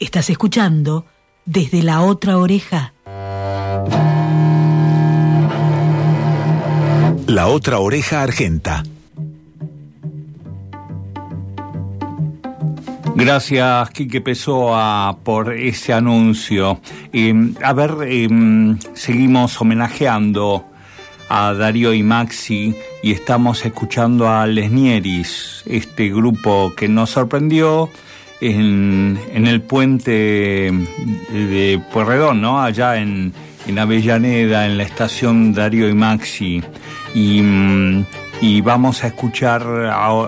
Estás escuchando desde la otra oreja. La otra oreja argenta. Gracias, Quique Pessoa, por ese anuncio. Em, a ver, em, seguimos homenajeando a Darío y Maxi y estamos escuchando a Lesnieris, este grupo que nos sorprendió en, el puente de Puerredón, ¿no? Allá en, en Avellaneda, en la estación Darío y Maxi. Y, mm, y vamos a escuchar,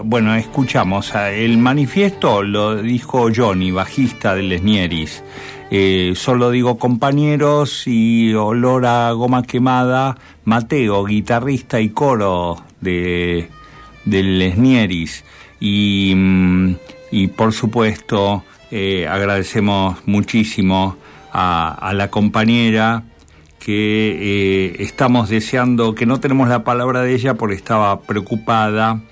bueno, escuchamos, el manifiesto lo dijo Johnny, bajista de Lesnieris. Eh, solo digo compañeros y olor a goma quemada, Mateo, guitarrista y coro de, de Lesnieris. Y, mm, y por supuesto eh, agradecemos muchísimo a, la compañera que eh, estamos deseando, que no tenemos la palabra de ella porque estaba preocupada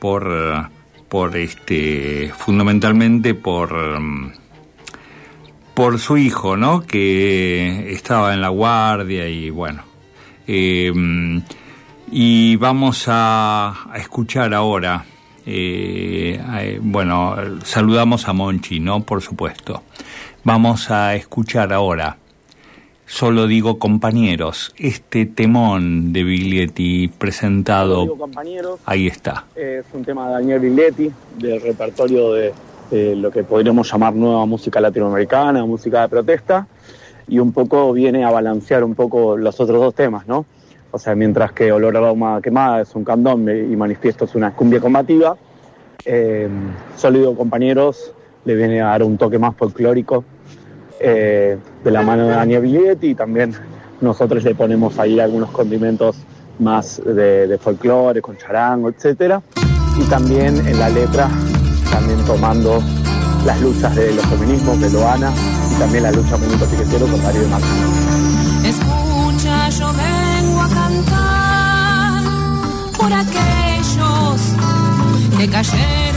por, por este, fundamentalmente por, por su hijo, ¿no? Que estaba en la guardia y bueno. Eh, y vamos a escuchar ahora eh, bueno, saludamos a Monchi, ¿no? Por supuesto. Vamos a escuchar ahora, solo digo compañeros, este temón de Biglietti presentado. compañeros, ahí está. Es un tema de Daniel Biglietti, del repertorio de, lo que podríamos llamar nueva música latinoamericana, música de protesta, y un poco viene a balancear un poco los otros dos temas, ¿no? O sea, mientras que Olor a Bauma Quemada es un candombe y Manifiesto es una cumbia combativa, eh, Sólido Compañeros le viene a dar un toque más folclórico eh, de la mano de Daniel Villetti y también nosotros le ponemos ahí algunos condimentos más de, folclore, con charango, etc. Y también en la letra, también tomando las luchas de los feminismos de Loana y también la lucha Minuto Piquetero con Darío Máximo. Escucha, por aquellos que cayeron.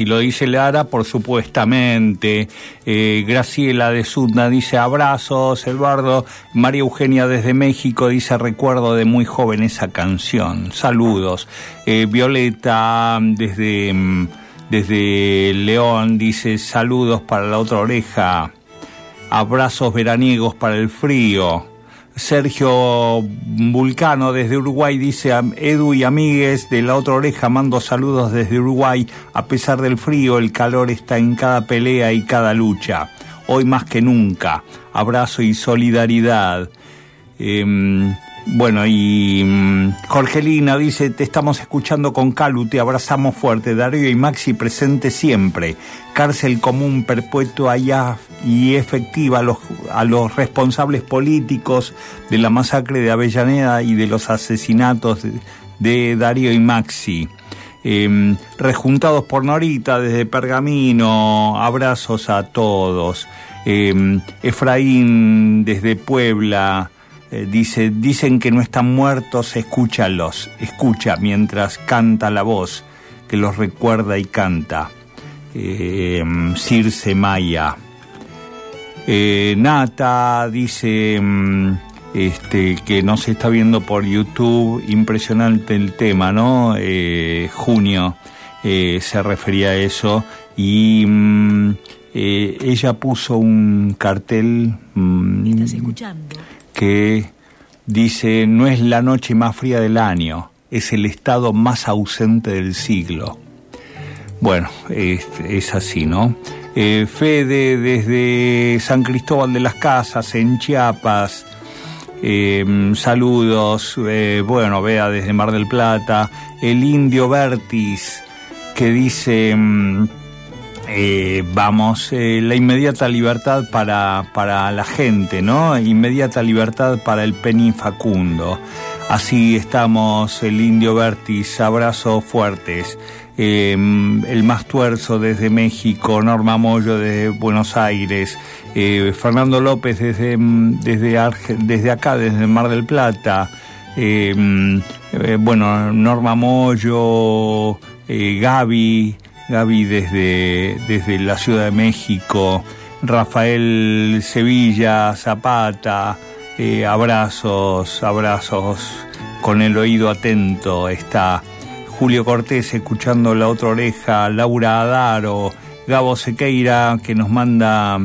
Si lo dice Lara, por supuestamente. Eh, Graciela de Sudna dice abrazos, Eduardo. María Eugenia desde México dice recuerdo de muy joven esa canción. Saludos. Eh, Violeta desde, mm, desde León dice saludos para la otra oreja. Abrazos veraniegos para el frío. Sergio Vulcano desde Uruguay dice Edu y amigues de la otra oreja mando saludos desde Uruguay. A pesar del frío el calor está en cada pelea y cada lucha. Hoy más que nunca. Abrazo y solidaridad em, bueno, y mm, Jorgelina dice, te estamos escuchando con Calu, te abrazamos fuerte, Darío y Maxi presente siempre, cárcel común perpetua y efectiva a los, a los responsables políticos de la masacre de Avellaneda y de los asesinatos de, Darío y Maxi. Em, rejuntados por Norita desde Pergamino, abrazos a todos. Em, Efraín desde Puebla, eh, dice, dicen que no están muertos, escúchalos, escucha mientras canta la voz que los recuerda y canta. Eh, Circe Maya. Eh, Nata dice mm, este, que no se está viendo por YouTube, impresionante el tema, ¿no? junio se refería a eso y mm, ella puso un cartel. Mm, ¿Estás escuchando? Que dice, no es la noche más fría del año, es el estado más ausente del siglo. Bueno, es, así, ¿no? Eh, Fede desde San Cristóbal de las Casas, en Chiapas, eh, saludos, eh, bueno, vea desde Mar del Plata, el indio Vertis, que dice... Eh, vamos, eh, la inmediata libertad para, para la gente, ¿no? Inmediata libertad para el Penny Facundo. Así estamos, el Indio Vertis, abrazos fuertes. Em, el más tuerzo desde México, Norma Moyo desde Buenos Aires, eh, Fernando López desde, desde, desde acá, desde Mar del Plata, em, bueno, Norma Moyo, Gaby, Gaby desde, desde la Ciudad de México, Rafael Sevilla, Zapata, eh, abrazos, abrazos. Con el oído atento está Julio Cortés escuchando la otra oreja, Laura Adaro, Gabo Sequeira que nos manda,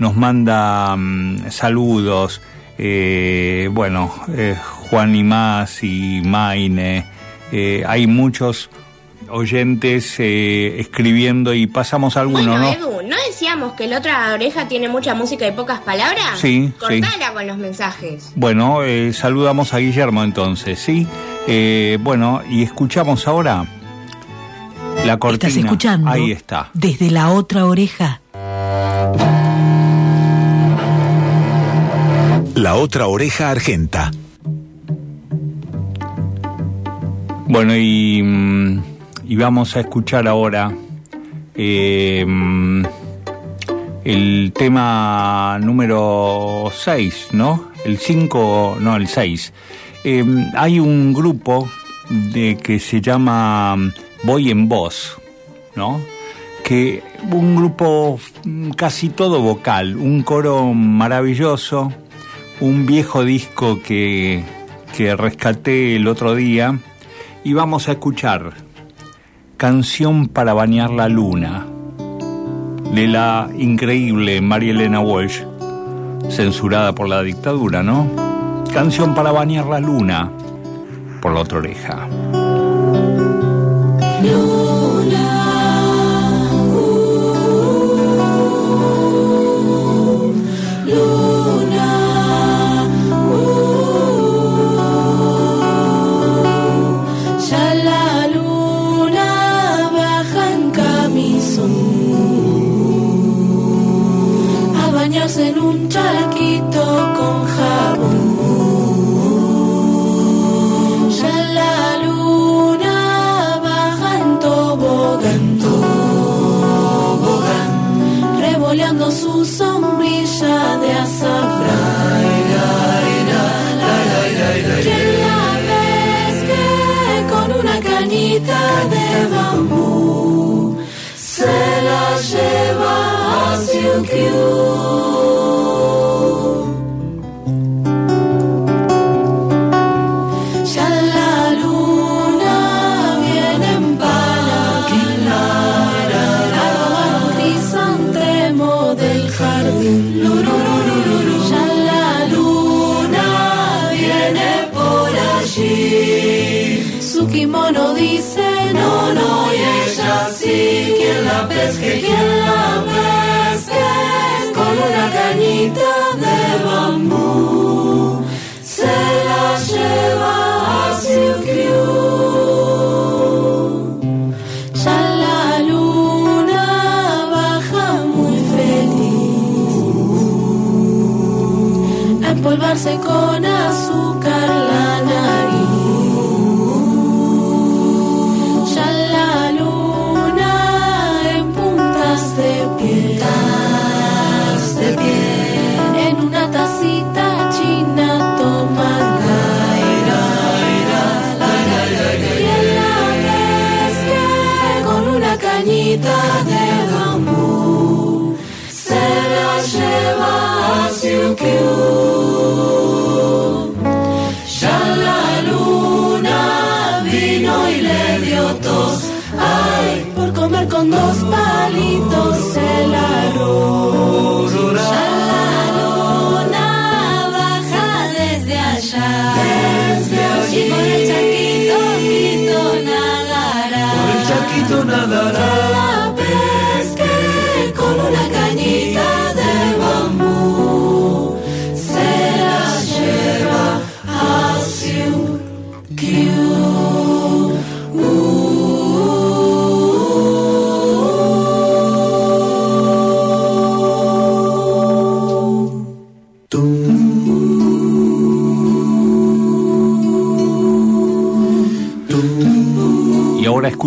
nos manda mm, saludos, eh, bueno, eh, Juan y más y Maine, hay muchos oyentes eh, escribiendo y pasamos alguno, bueno, ¿no? Edu, ¿no decíamos que la otra oreja tiene mucha música y pocas palabras? Sí, Cortala con los mensajes. Bueno, eh, saludamos a Guillermo entonces, ¿sí? Eh, bueno, y escuchamos ahora la cortina. ¿Estás escuchando? Ahí está. Desde la otra oreja. La otra oreja argenta. Bueno, y mm, y vamos a escuchar ahora eh, el tema número 6, ¿no? El 5, no, el 6. Eh, hay un grupo de que se llama Voy en Voz, ¿no? Que un grupo casi todo vocal, un coro maravilloso, un viejo disco que, que rescaté el otro día y vamos a escuchar Canción para bañar la luna, de la increíble María Elena Walsh, censurada por la dictadura, ¿no? Canción para bañar la luna, por la otra oreja. the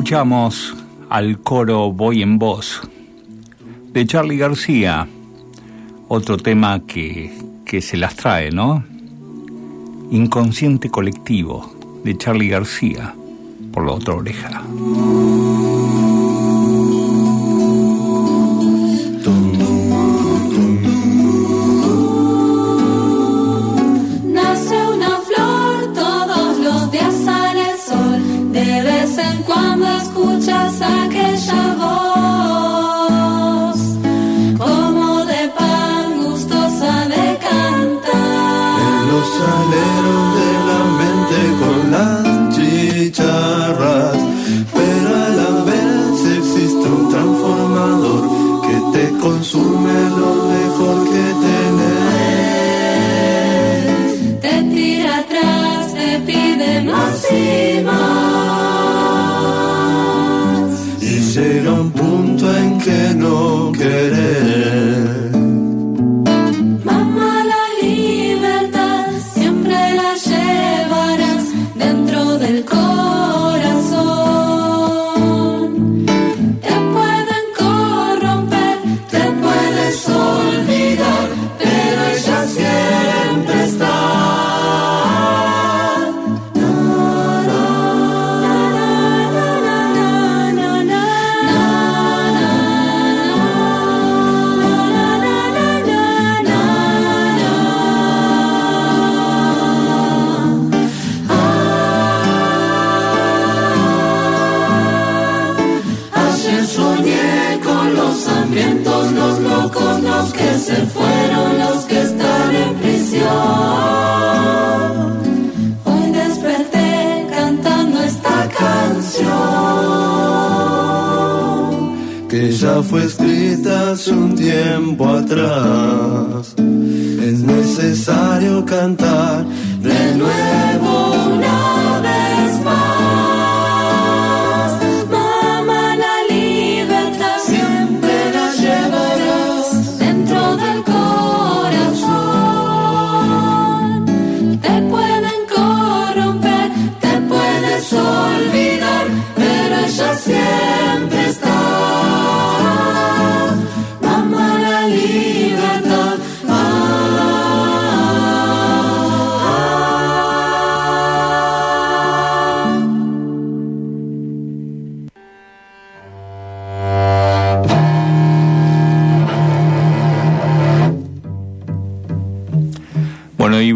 escuchamos al coro Voy en Voz de Charlie García, otro tema que, que se las trae, ¿no? Inconsciente colectivo de Charlie García por la otra oreja.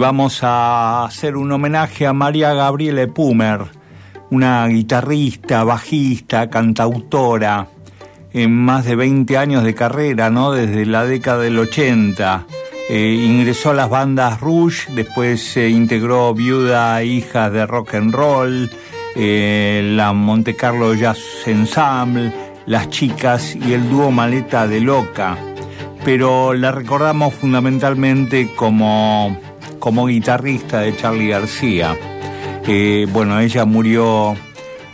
Vamos a hacer un homenaje a María Gabriele Pumer, una guitarrista, bajista, cantautora, en más de 20 años de carrera, ¿no? Desde la década del 80. Eh, ingresó a las bandas Rush, después se integró Viuda, Hijas de Rock and Roll, eh, la Monte Carlo Jazz Ensemble, Las Chicas y el dúo Maleta de Loca. Pero la recordamos fundamentalmente como, como guitarrista de Charlie García. Eh, bueno, ella murió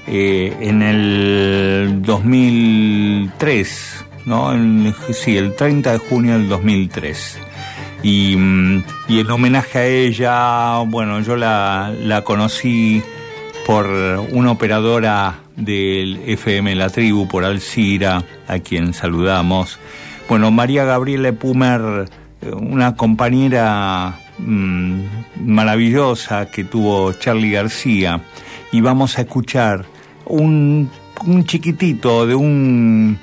eh, en el 2003, ¿no? Sí, el 30 de junio del 2003. Y, mm, y en homenaje a ella, bueno, yo la, la conocí por una operadora del FM La Tribu, por Alcira, a quien saludamos. Bueno, María Gabriela Pumer, eh, una compañera mm, maravillosa que tuvo Charlie García. Y vamos a escuchar un, un chiquitito de un,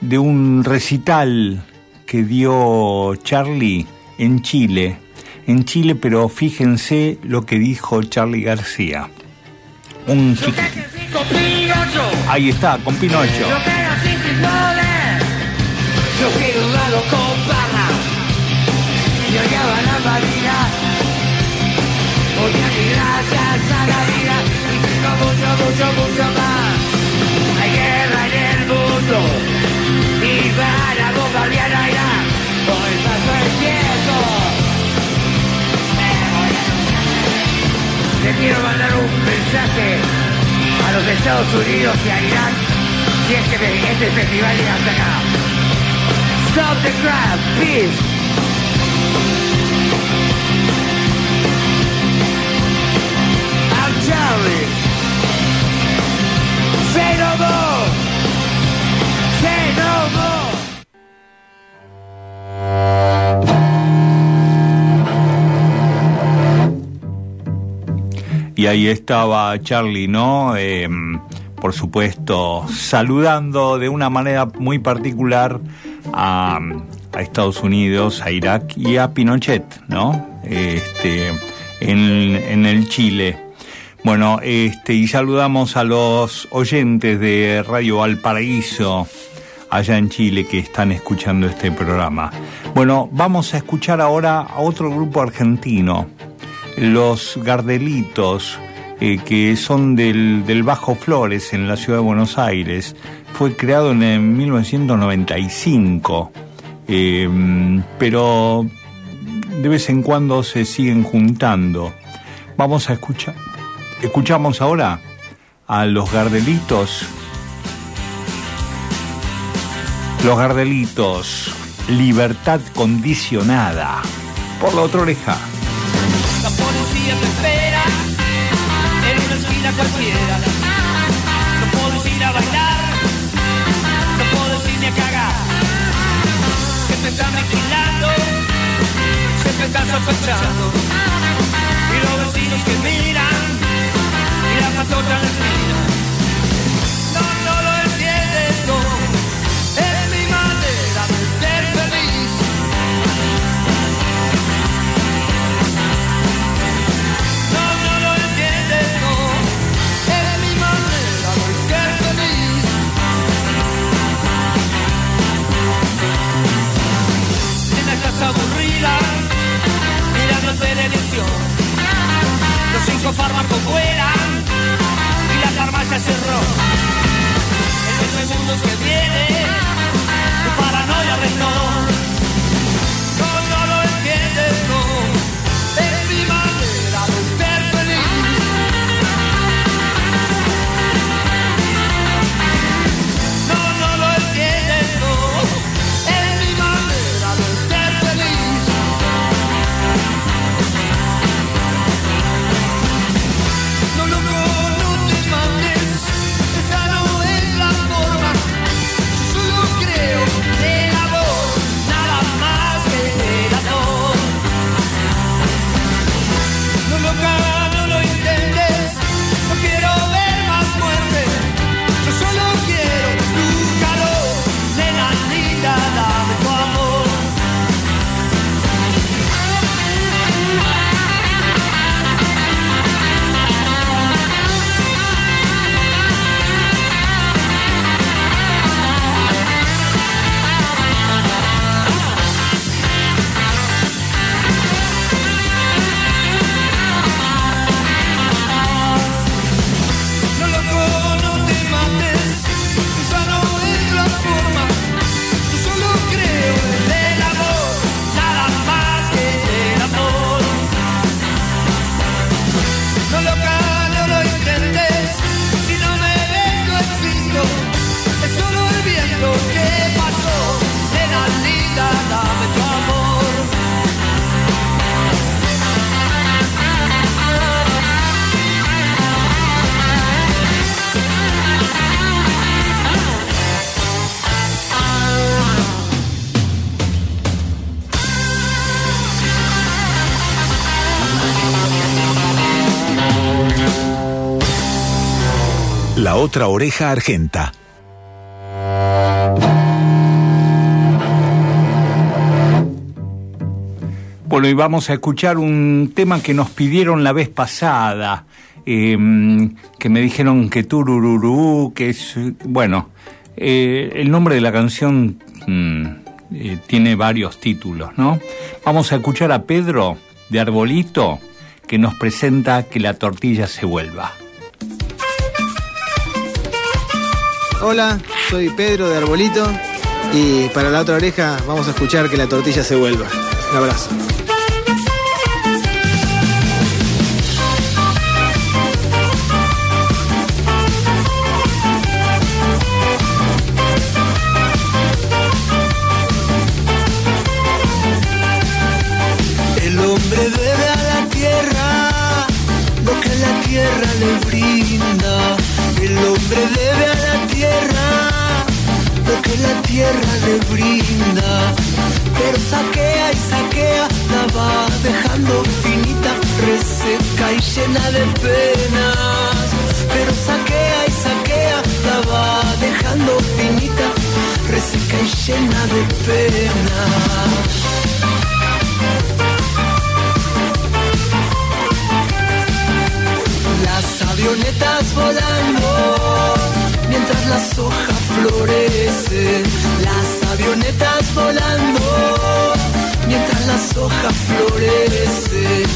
de un recital que dio Charlie en Chile. En Chile, pero fíjense lo que dijo Charlie García. Un chiquitito. Ahí está, con Pinocho. Yo barra y odiaba la marina. Porque aquí gracias a la vida y tengo mucho, mucho, mucho más. Hay guerra en el mundo y para bombardear a Irak. Hoy pasó el tiempo. Le quiero mandar un mensaje a los Estados Unidos y a Irak si es que este festival llega hasta acá. Stop the crap, please. Say no more. Say no more. Y ahí estaba Charlie, ¿no? Eh, por supuesto, saludando de una manera muy particular a, Estados Unidos, a Irak y a Pinochet, ¿no? Este, en el Chile. Bueno, este, y saludamos a los oyentes de Radio Valparaíso, allá en Chile, que están escuchando este programa. Bueno, vamos a escuchar ahora a otro grupo argentino, los Gardelitos, eh, que son del, del Bajo Flores, en la ciudad de Buenos Aires. Fue creado en el 1995, eh, pero de vez en cuando se siguen juntando. Vamos a escuchar. Escuchamos ahora a los Gardelitos. Los Gardelitos, libertad condicionada. Por la otra oreja. Los cinco otra oreja argenta. Bueno, y vamos a escuchar un tema que nos pidieron la vez pasada, eh, que me dijeron que turururú, que es, bueno, eh, el nombre de la canción mm, eh, tiene varios títulos, ¿no? Vamos a escuchar a Pedro de Arbolito, que nos presenta que la tortilla se vuelva. Hola, soy Pedro de Arbolito y para la otra oreja vamos a escuchar que la tortilla se vuelva. Un abrazo. Brinda. Pero saquea y saquea, la va dejando finita, reseca y llena de penas. Pero saquea y saquea, la va dejando finita, reseca y llena de penas. Las avionetas volando mientras las hojas florecen. Las avionetas volando mientras las hojas florecen.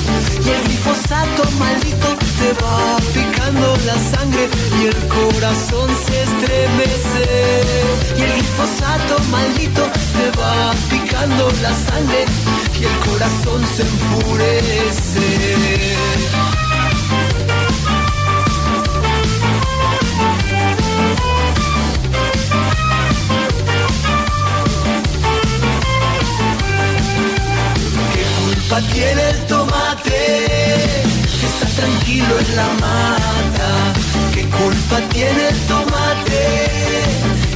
Y el glifosato maldito te va picando la sangre y el corazón se estremece. Y el glifosato maldito te va picando la sangre y el corazón se enfurece. Culpa tiene el tomate que está tranquilo en la mata? ¿Qué culpa tiene el tomate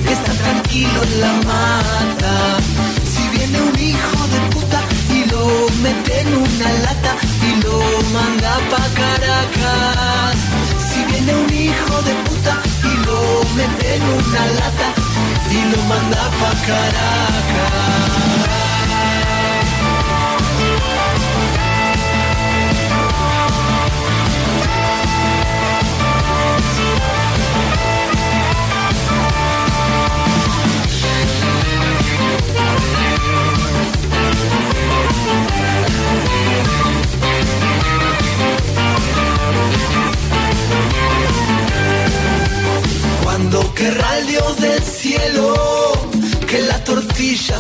que está tranquilo en la mata? Si viene un hijo de puta y lo mete en una lata y lo manda pa' Caracas. Si viene un hijo de puta y lo mete en una lata y lo manda pa' Caracas.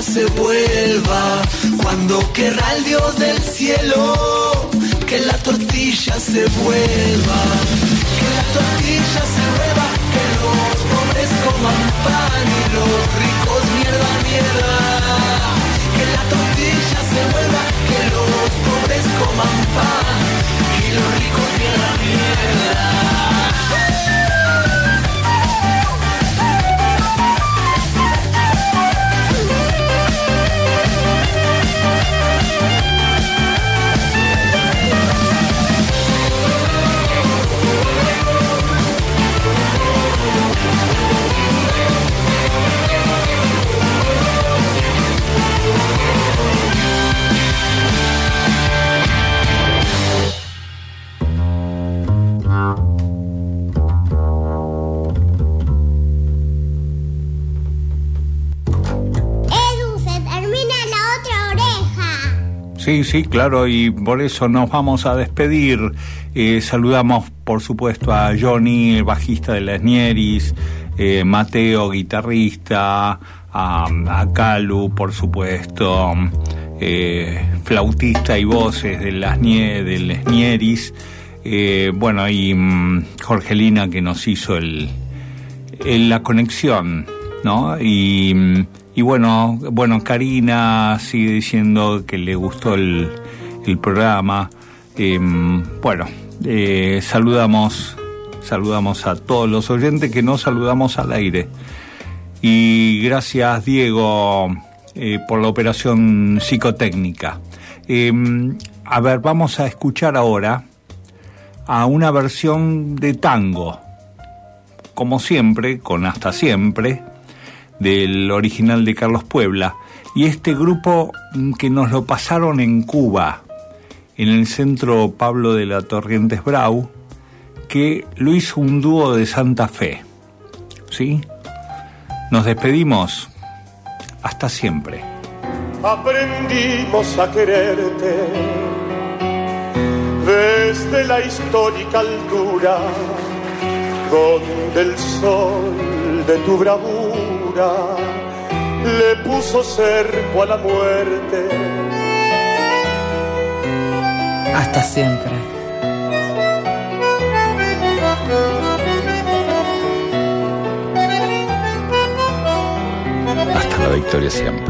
Se vuelva. Cuando querrá el Dios del cielo que la tortilla se vuelva. Que la tortilla se vuelva, que los pobres coman pan y los ricos mierda, mierda. Que la tortilla se vuelva, que los pobres coman pan y los ricos mierda, mierda. Sí, sí, claro, y por eso nos vamos a despedir. Eh, saludamos, por supuesto, a Johnny, el bajista de las Nieris, eh, Mateo, guitarrista, a, Calu, por supuesto, eh, flautista y voces de las, Nie- de las Nieris, eh, bueno, y mm, Jorgelina que nos hizo el, en la conexión, ¿no? Y, mm, y bueno, bueno, Karina sigue diciendo que le gustó el, el programa. Em, bueno, eh, saludamos, saludamos a todos los oyentes que nos saludamos al aire. Y gracias, Diego, eh, por la operación psicotécnica. Em, a ver, vamos a escuchar ahora a una versión de tango como siempre, con Hasta Siempre, del original de Carlos Puebla, y este grupo mm, que nos lo pasaron en Cuba, en el centro Pablo de la Torrientes Brau, que lo hizo un dúo de Santa Fe. ¿Sí? Nos despedimos. Hasta siempre. aprendimos a quererte desde la histórica altura donde el sol de tu bravura le puso cerco a la muerte. Hasta siempre. Hasta la victoria siempre.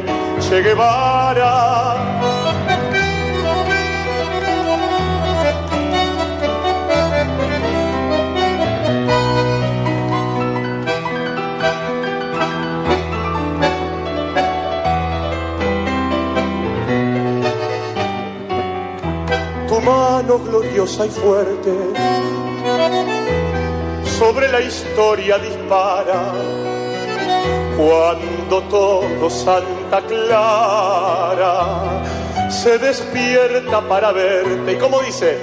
Che Guevara. Tu mano gloriosa y fuerte sobre la historia dispara cuando todo Clara se despierta para verte. ¿Y cómo dice?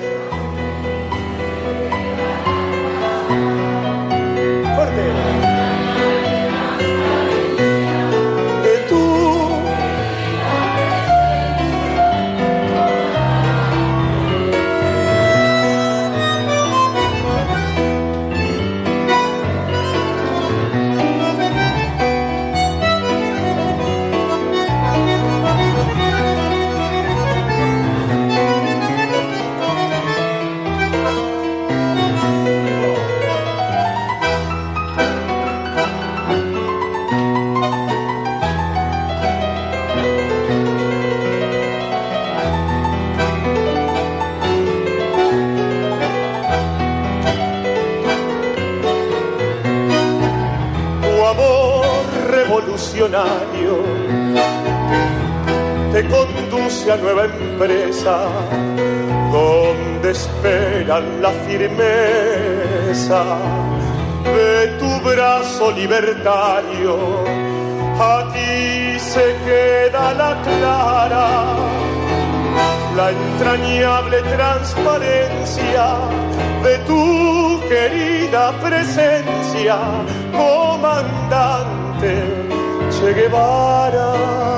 Amor revolucionario te conduce a nueva empresa donde esperan la firmeza de tu brazo libertario. Aquí se queda la clara, la entrañable transparencia de tu querida presencia, comandante Che Guevara.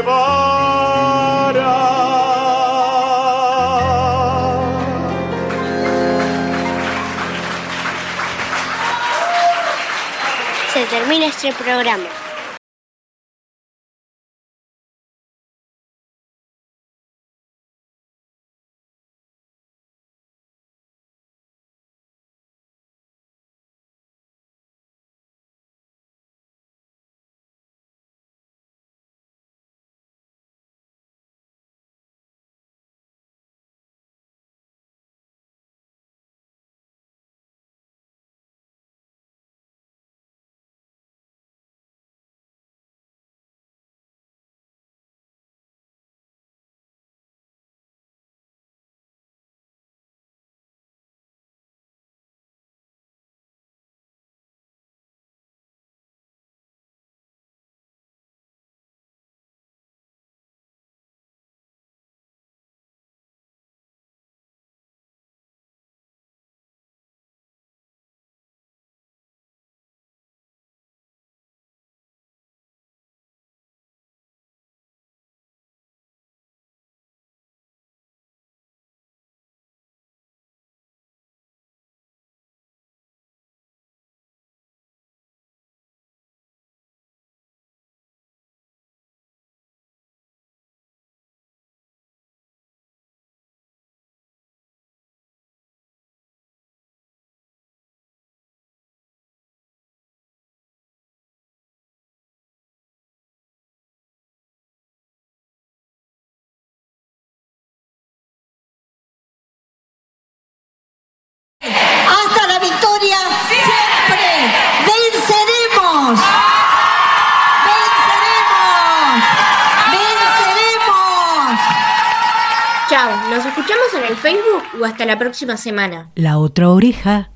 termina este programa. Nos escuchamos en el Facebook o hasta la próxima semana. La otra oreja